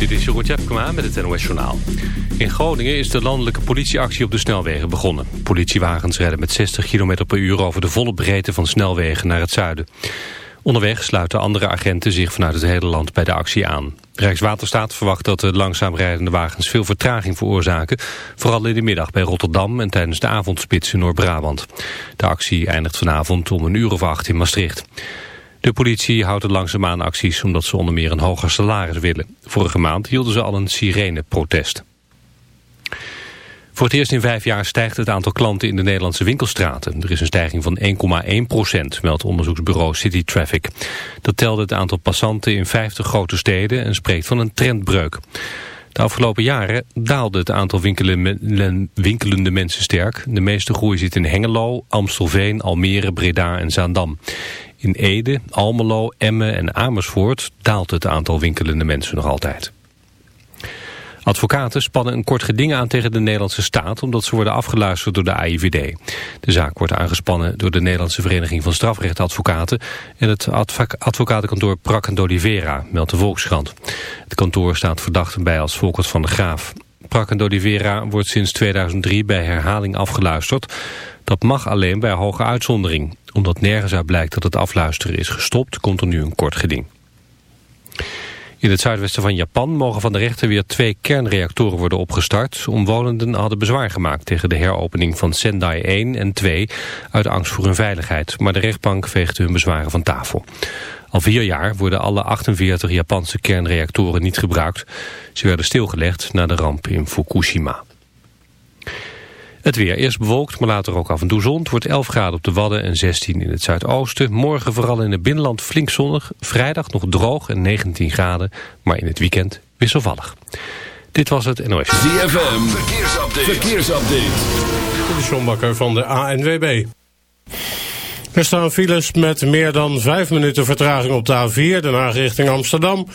Dit is Jeroen Tjepkema met het NOS Journaal. In Groningen is de landelijke politieactie op de snelwegen begonnen. Politiewagens rijden met 60 km per uur over de volle breedte van snelwegen naar het zuiden. Onderweg sluiten andere agenten zich vanuit het hele land bij de actie aan. Rijkswaterstaat verwacht dat de langzaam rijdende wagens veel vertraging veroorzaken. Vooral in de middag bij Rotterdam en tijdens de avondspits in Noord-Brabant. De actie eindigt vanavond om een uur of acht in Maastricht. De politie houdt het langzaamaan acties omdat ze onder meer een hoger salaris willen. Vorige maand hielden ze al een sirene-protest. Voor het eerst in vijf jaar stijgt het aantal klanten in de Nederlandse winkelstraten. Er is een stijging van 1,1 procent, meldt onderzoeksbureau City Traffic. Dat telde het aantal passanten in 50 grote steden en spreekt van een trendbreuk. De afgelopen jaren daalde het aantal winkelende mensen sterk. De meeste groei zit in Hengelo, Amstelveen, Almere, Breda en Zaandam. In Ede, Almelo, Emmen en Amersfoort daalt het aantal winkelende mensen nog altijd. Advocaten spannen een kort geding aan tegen de Nederlandse staat... omdat ze worden afgeluisterd door de AIVD. De zaak wordt aangespannen door de Nederlandse Vereniging van Strafrechtadvocaten... en het advocatenkantoor Prak en D'Olivera, meldt de Volkskrant. Het kantoor staat verdachten bij als Volkert van de Graaf. Prak en D'Olivera wordt sinds 2003 bij herhaling afgeluisterd. Dat mag alleen bij hoge uitzondering. Omdat nergens uit blijkt dat het afluisteren is gestopt... komt er nu een kort geding. In het zuidwesten van Japan mogen van de rechter weer twee kernreactoren worden opgestart. Omwonenden hadden bezwaar gemaakt tegen de heropening van Sendai 1 en 2 uit angst voor hun veiligheid. Maar de rechtbank veegde hun bezwaren van tafel. Al vier jaar worden alle 48 Japanse kernreactoren niet gebruikt. Ze werden stilgelegd na de ramp in Fukushima. Het weer eerst bewolkt, maar later ook af en toe zon. Het wordt 11 graden op de Wadden en 16 in het zuidoosten. Morgen vooral in het binnenland flink zonnig. Vrijdag nog droog en 19 graden, maar in het weekend wisselvallig. Dit was het NOS. ZFM, verkeersupdate. verkeersupdate. De Sjombakker van de ANWB. Er staan files met meer dan 5 minuten vertraging op de A4, de Haag richting Amsterdam.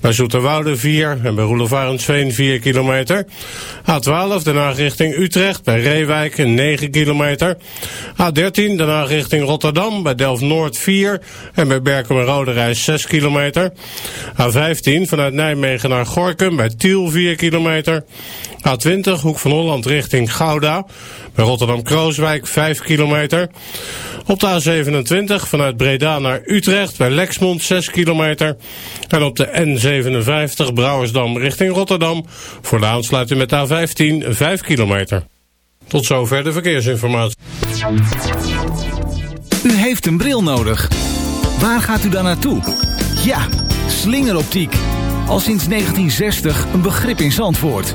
Bij Zoeterwoude 4 en bij Roelofarensveen 4 kilometer. A12, de Haag richting Utrecht, bij Reewijk 9 kilometer. A13, de Haag richting Rotterdam, bij Delft-Noord 4 en bij Berkem en Roderijs 6 kilometer. A15, vanuit Nijmegen naar Gorkum, bij Tiel 4 kilometer. A20, Hoek van Holland richting Gouda. Bij Rotterdam-Krooswijk 5 kilometer. Op de A27 vanuit Breda naar Utrecht bij Lexmond 6 kilometer. En op de N57 Brouwersdam richting Rotterdam voor de aansluiting met de A15 5 kilometer. Tot zover de verkeersinformatie. U heeft een bril nodig. Waar gaat u dan naartoe? Ja, slingeroptiek. Al sinds 1960 een begrip in Zandvoort.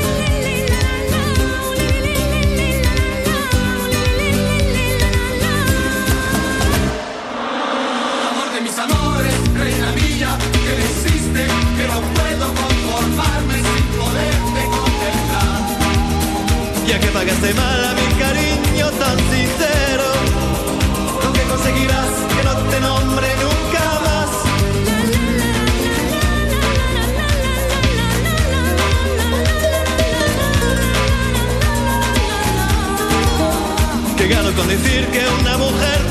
Pagaste mal a mi cariño tan sincero, lo que conseguirás que no te nombre nunca más. Que gano con decir que una mujer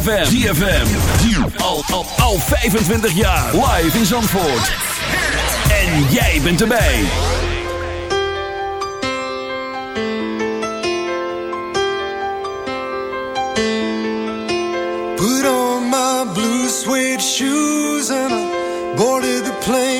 ZFM. ZFM. Al, al, al 25 jaar. Live in Zandvoort. En jij bent erbij. Put on my blue suede shoes and I boarded the plane.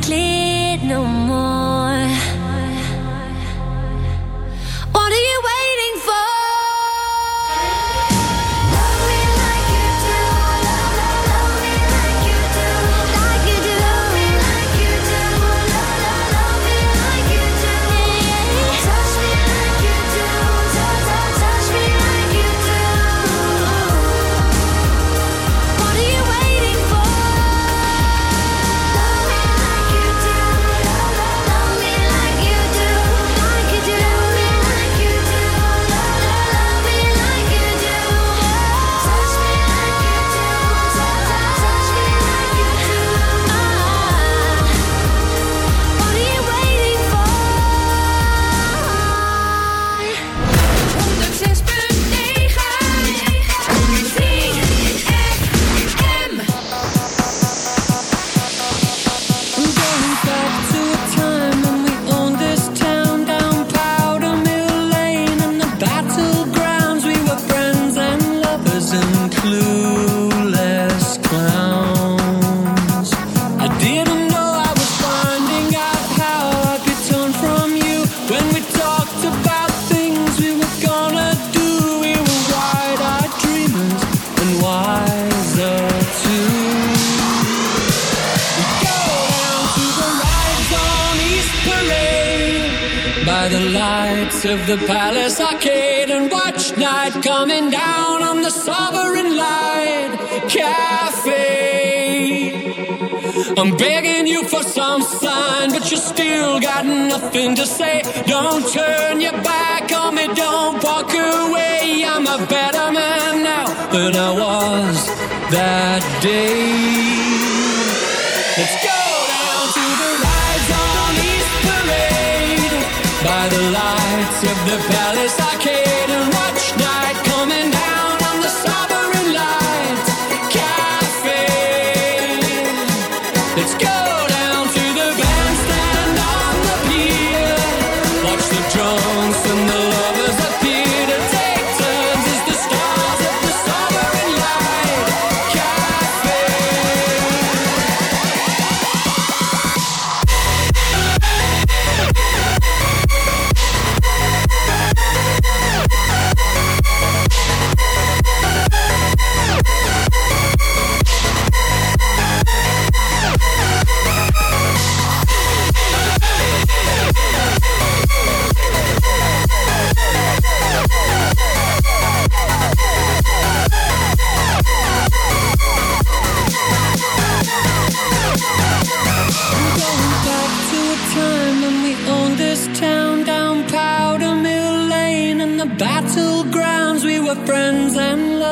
clear no more. A better man now than I was that day. Let's go down to the rides on East Parade by the lights of the Palace Arcade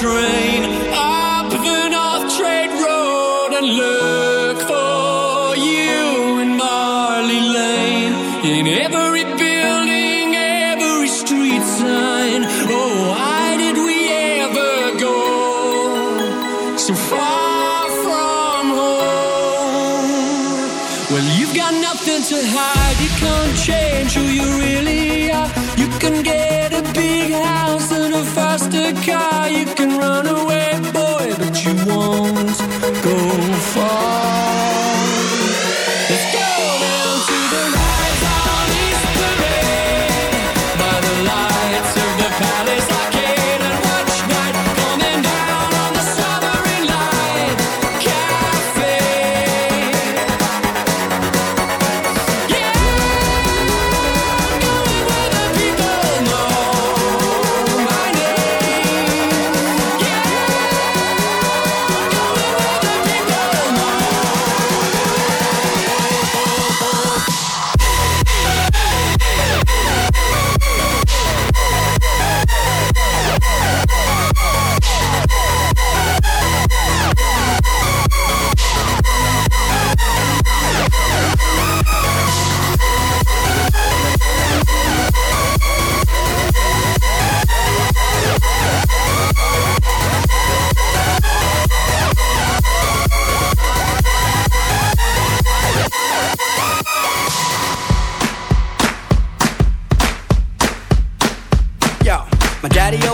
Train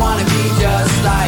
Wanna be just like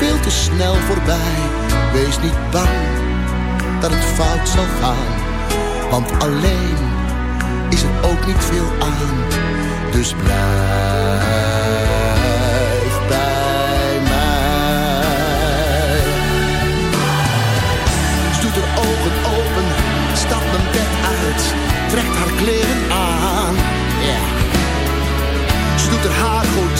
veel te snel voorbij. Wees niet bang dat het fout zal gaan, want alleen is er ook niet veel aan. Dus blijf bij mij. Doet haar ogen open, stapt mijn bed uit, trekt haar kleren aan. Ja. Ze doet haar haar goed,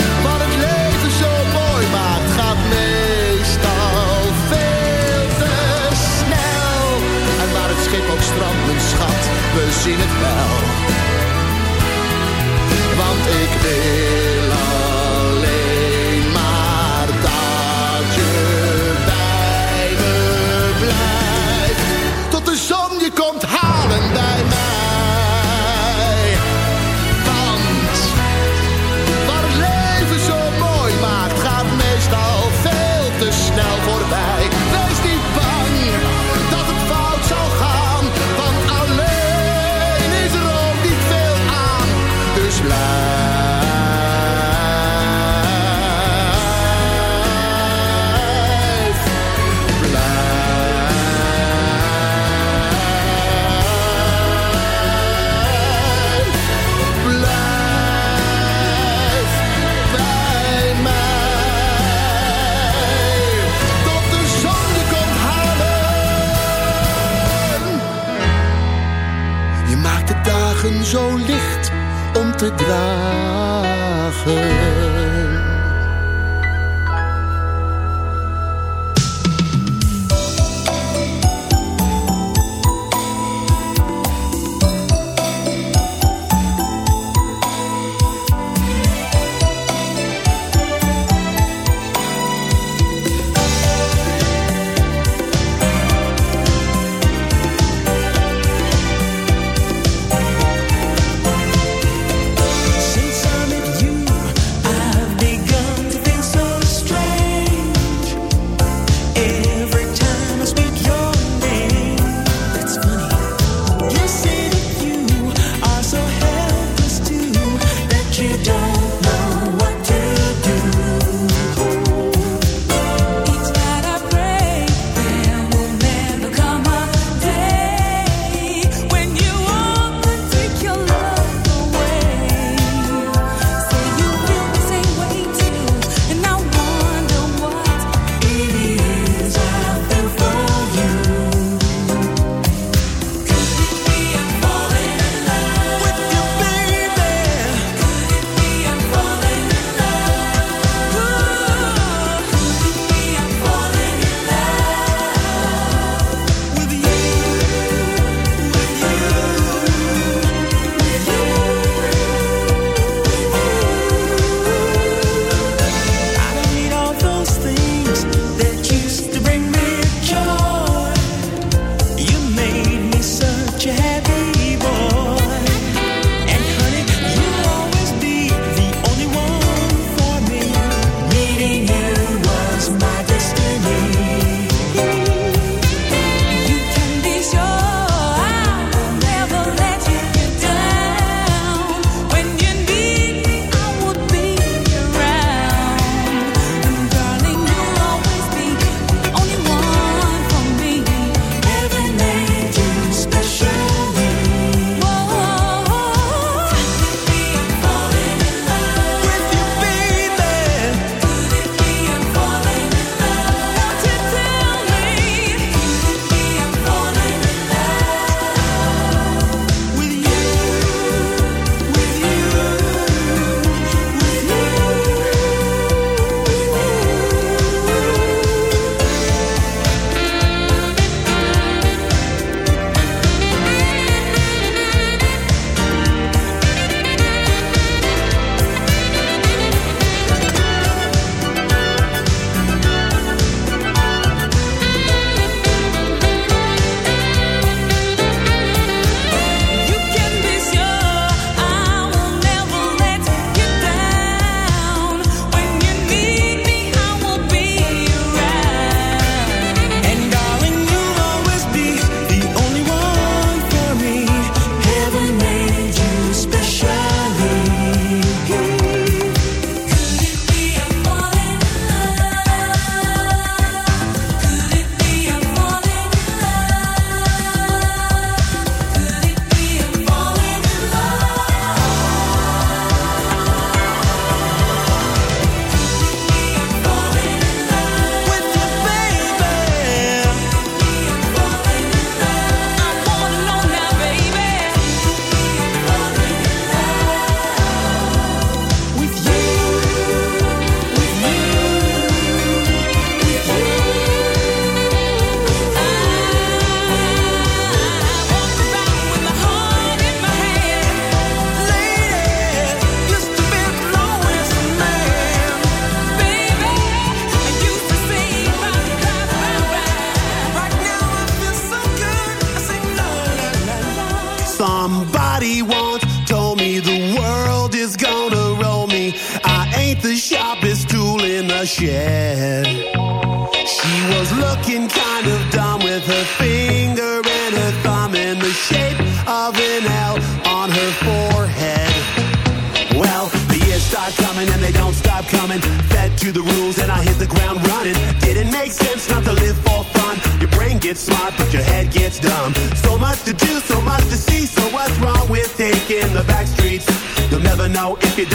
ook strandt, mijn schat, we zien het wel. Want ik wil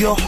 And